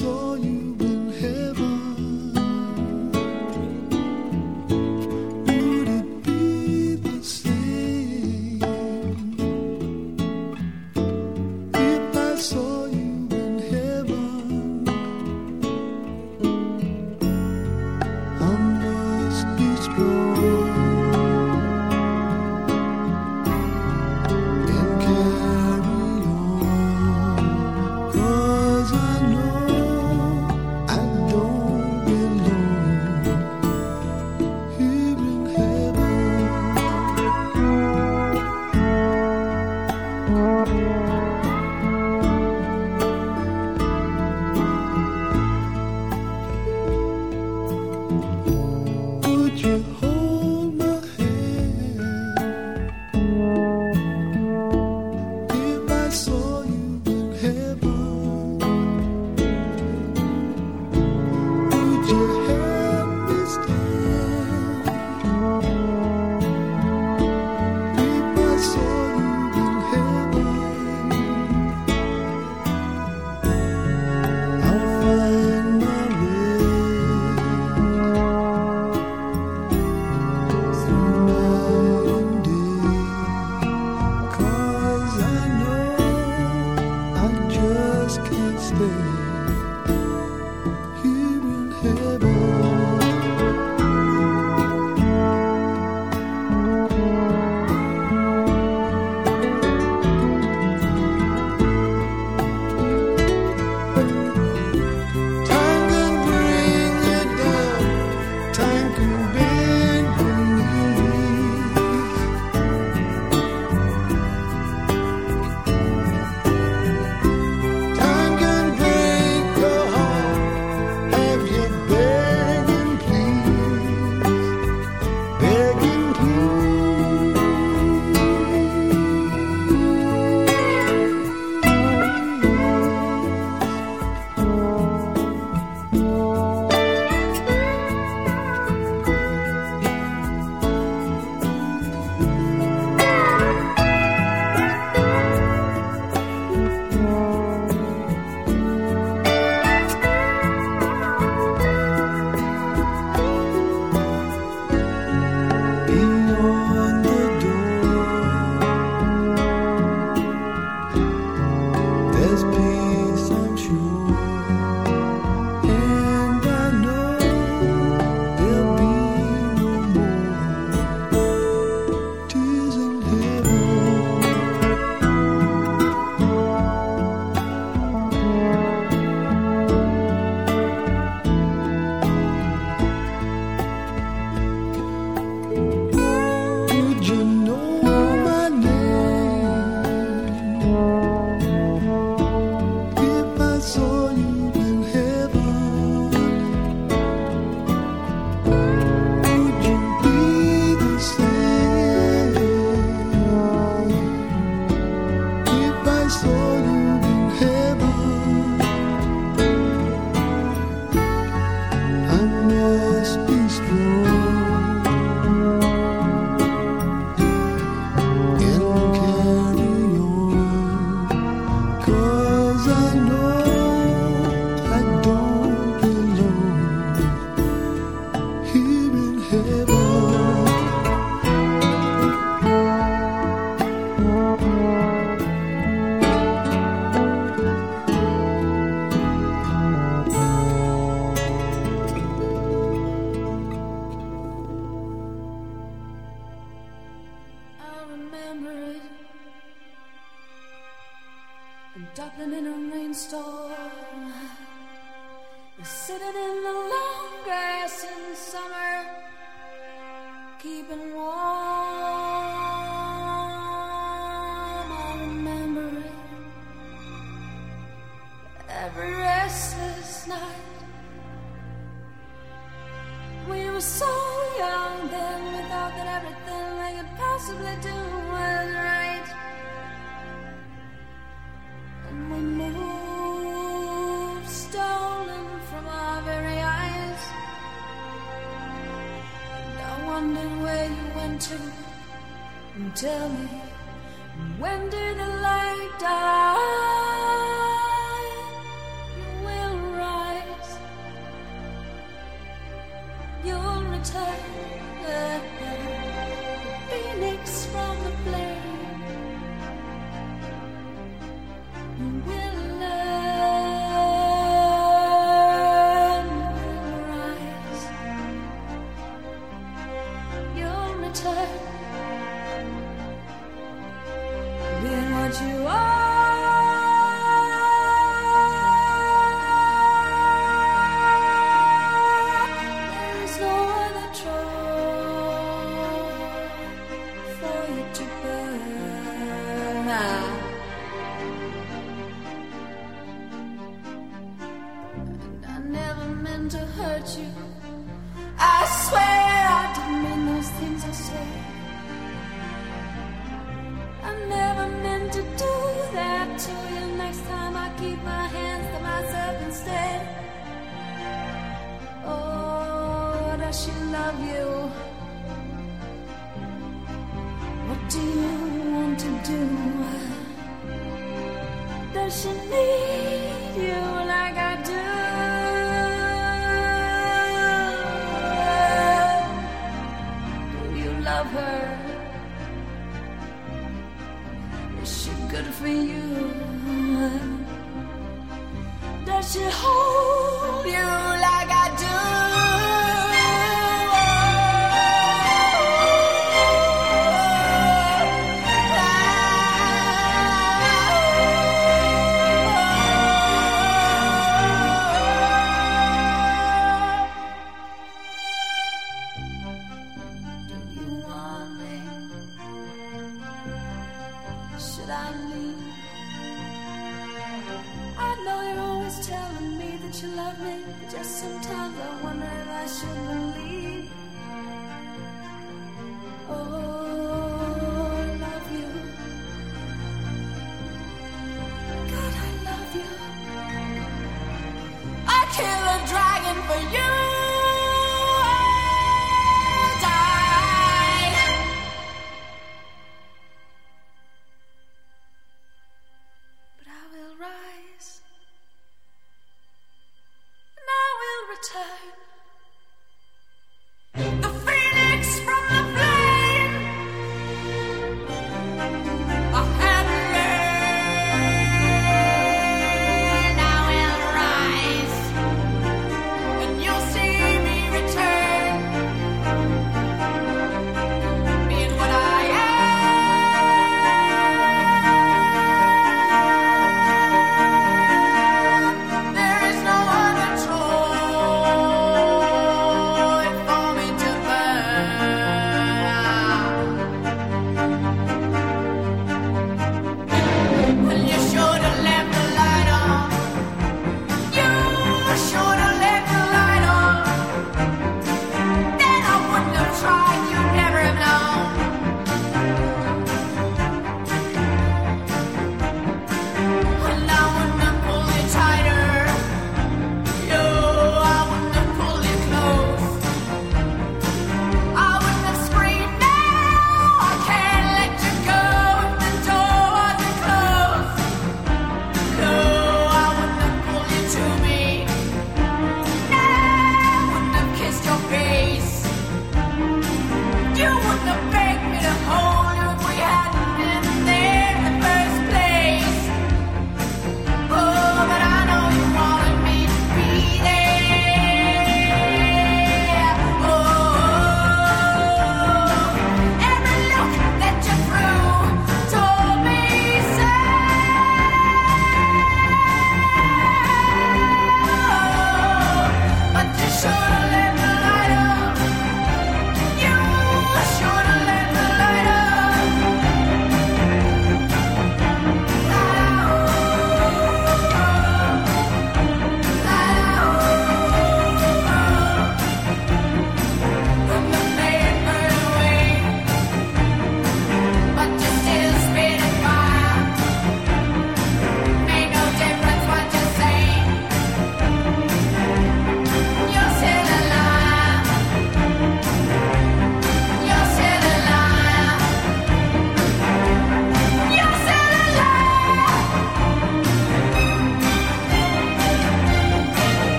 If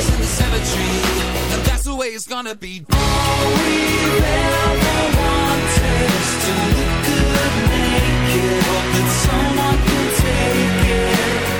ashes in the cemetery. And that's the way it's gonna be. All we ever wanted is to look good naked. Hope that someone can take it.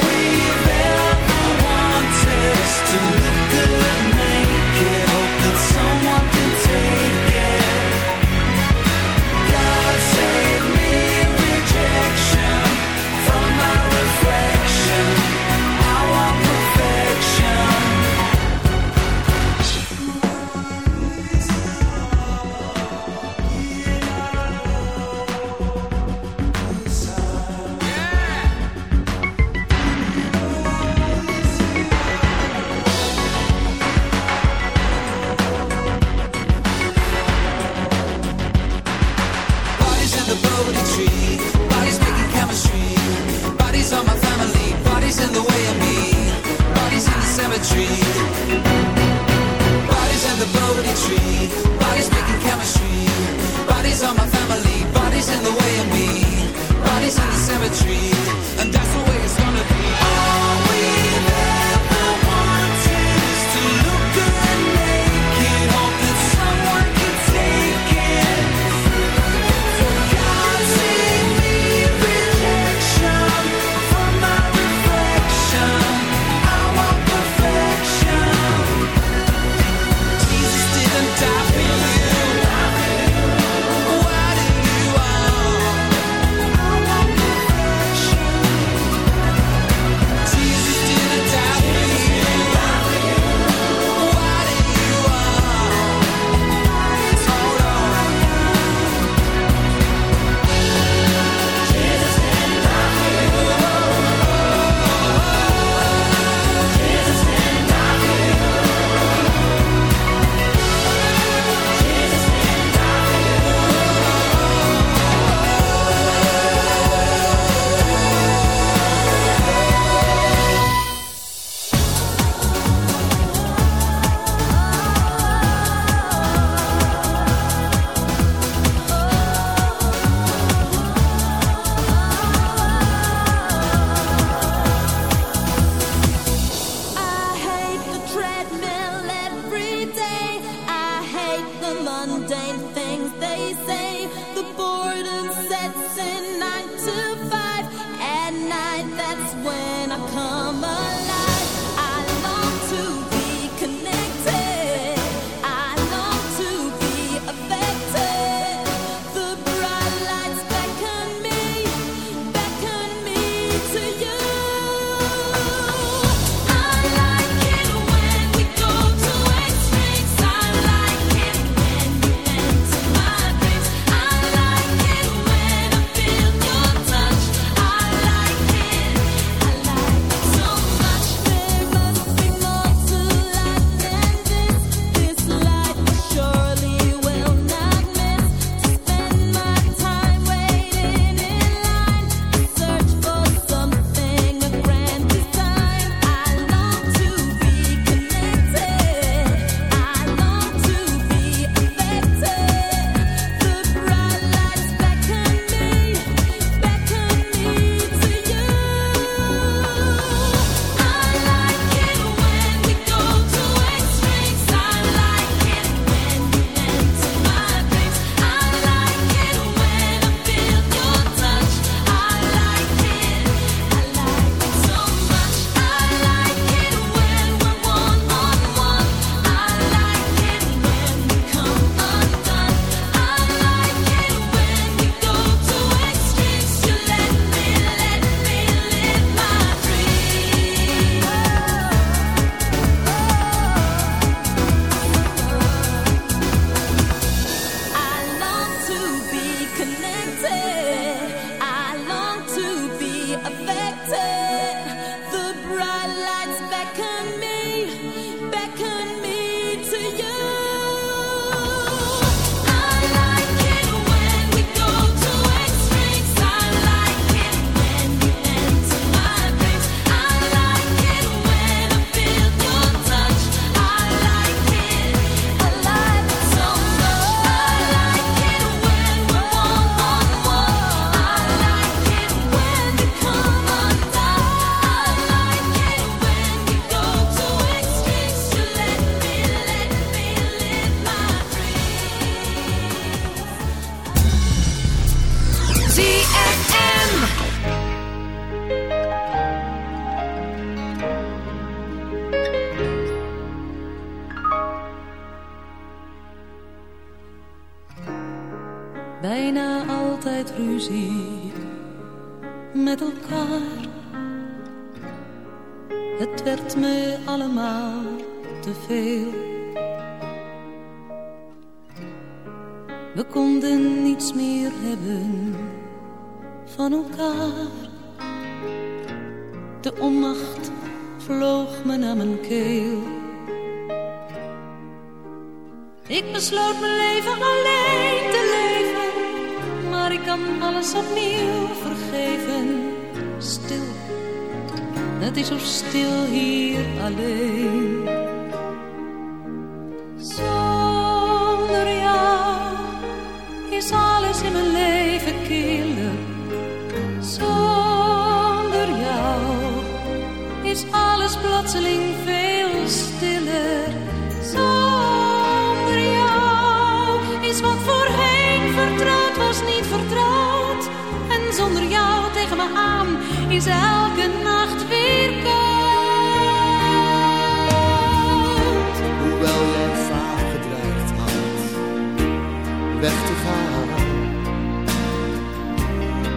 just to look good.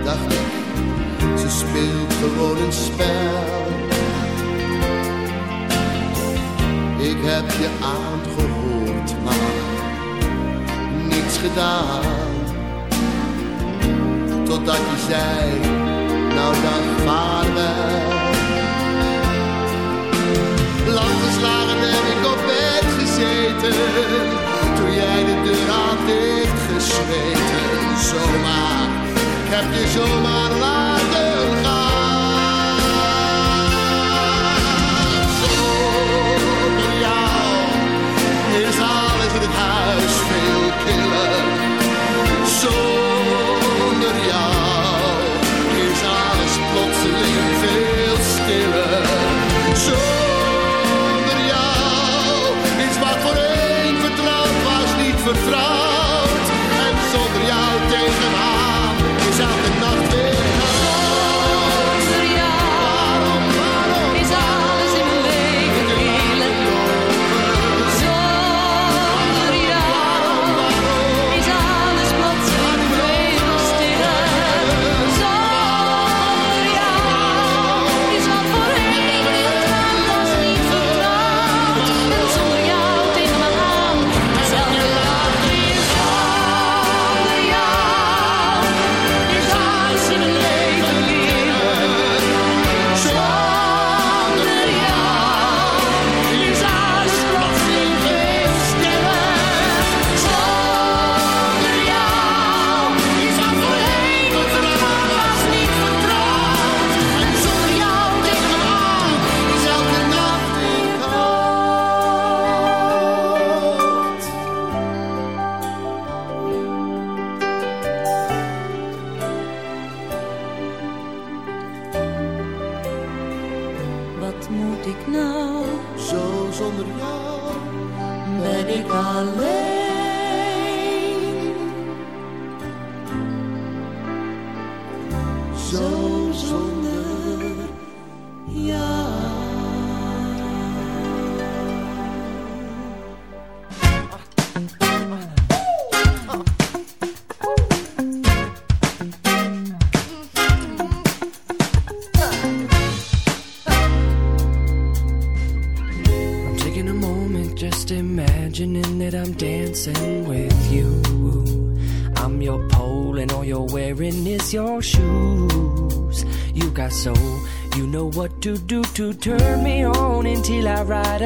Dacht ik, ze speelt gewoon een spel. Ik heb je aangehoord, maar niets gedaan. Totdat je zei, nou dan vaarwel. Lang geslagen heb ik op bed gezeten Toen jij de deur had dichtgesmeten Zomaar, heb je zomaar laten gaan. Zonder jou is alles in het huis veel killer. Zonder jou is alles plotseling veel stiller. Zonder jou is wat voorheen vertrouwd was niet vertrouwd.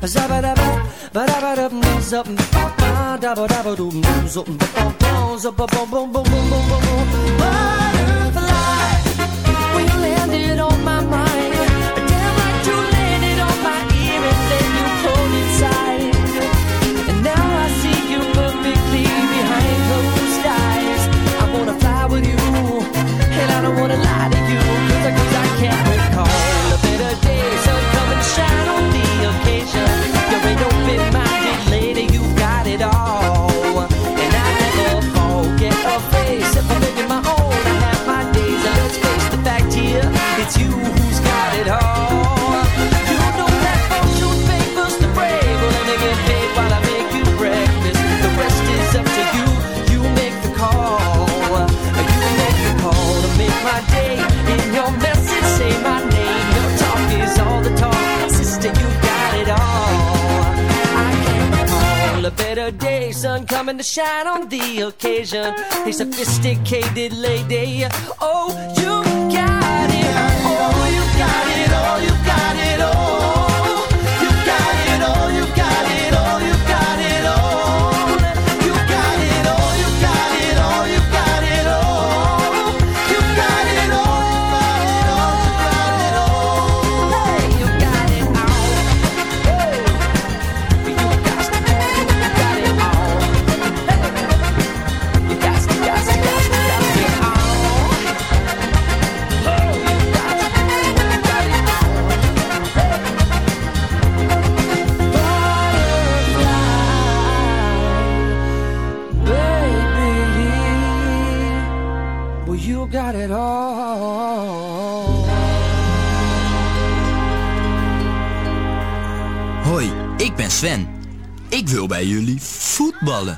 ba ba ba da ba. Zabba-dabba, ba-dabba-dum, zup, ba-ba, dabba-dabba-dum, zup, ba-ba-bum, zup-ba-bum-bum-bum-bum-bum-bum. Butterfly, when you landed on my mind, damn like you sophisticated lady.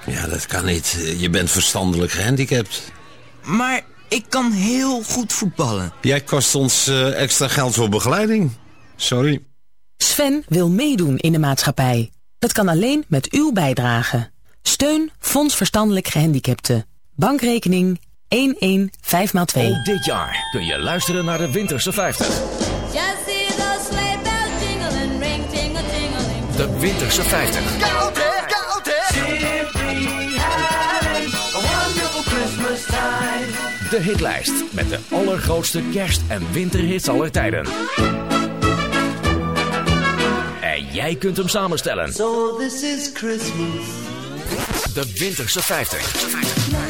Ja, dat kan niet. Je bent verstandelijk gehandicapt. Maar ik kan heel goed voetballen. Jij kost ons eh, extra geld voor begeleiding. Sorry. Sven wil meedoen in de maatschappij. Dat kan alleen met uw bijdrage. Steun Fonds Verstandelijk Gehandicapten. Bankrekening 115x2. Dit jaar kun je luisteren naar de Winterse 50. De Winterse 50. De hitlijst met de allergrootste kerst- en winterhits aller tijden. En jij kunt hem samenstellen. So this is Christmas. De Winterse 50.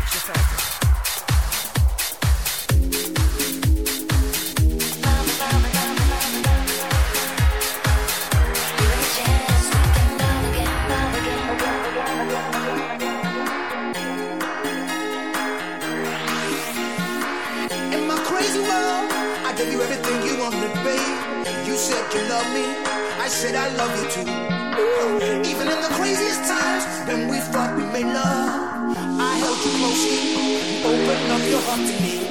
like you love me. I said I love you too. Even in the craziest times when we thought we made love, I held you closely. Open up your heart to me.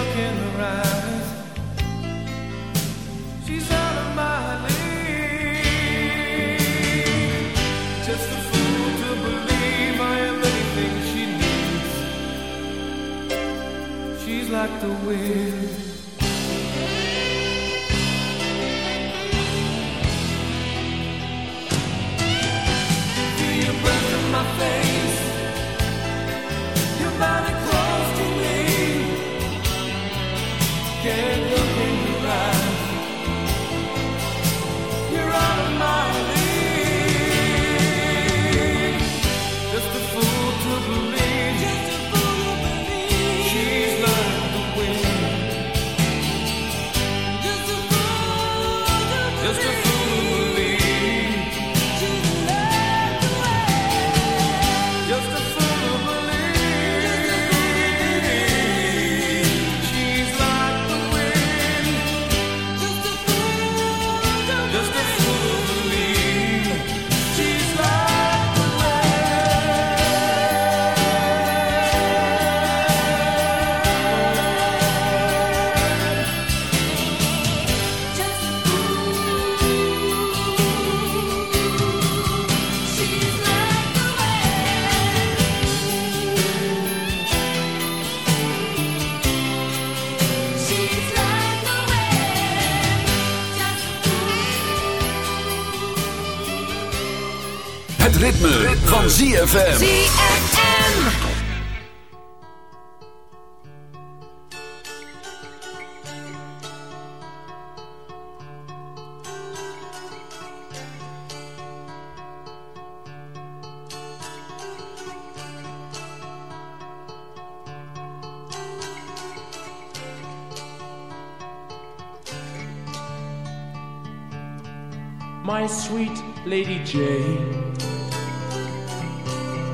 the wind. van ZFM. ZFM. My sweet Lady Jane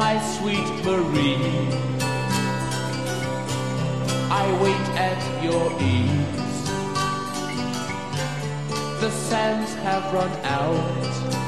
my sweet Marie. I wait at your ease. The sands have run out.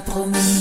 promis.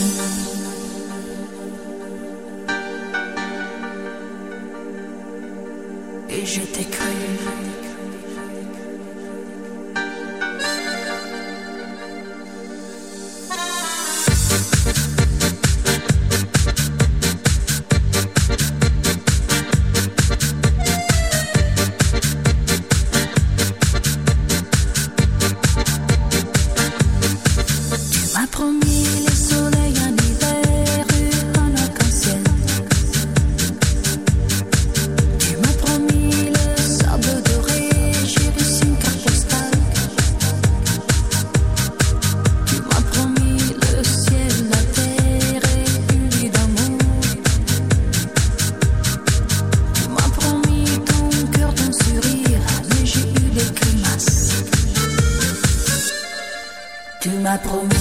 promis.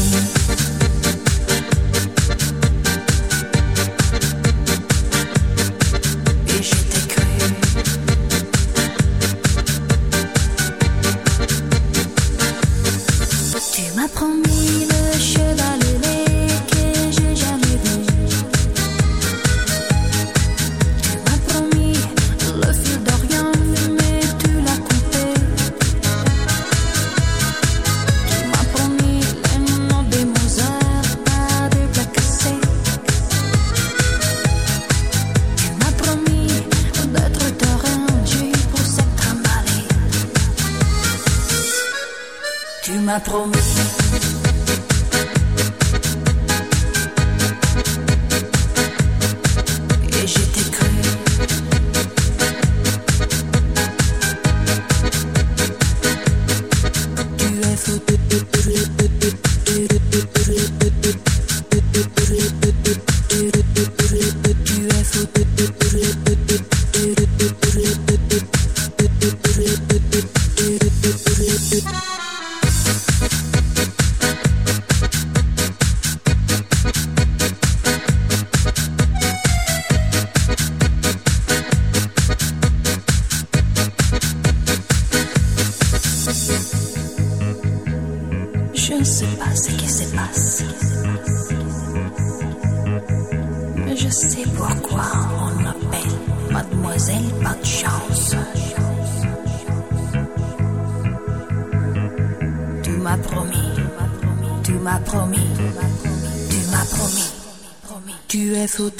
M'as promis, tu m'as promis. Tu es fou.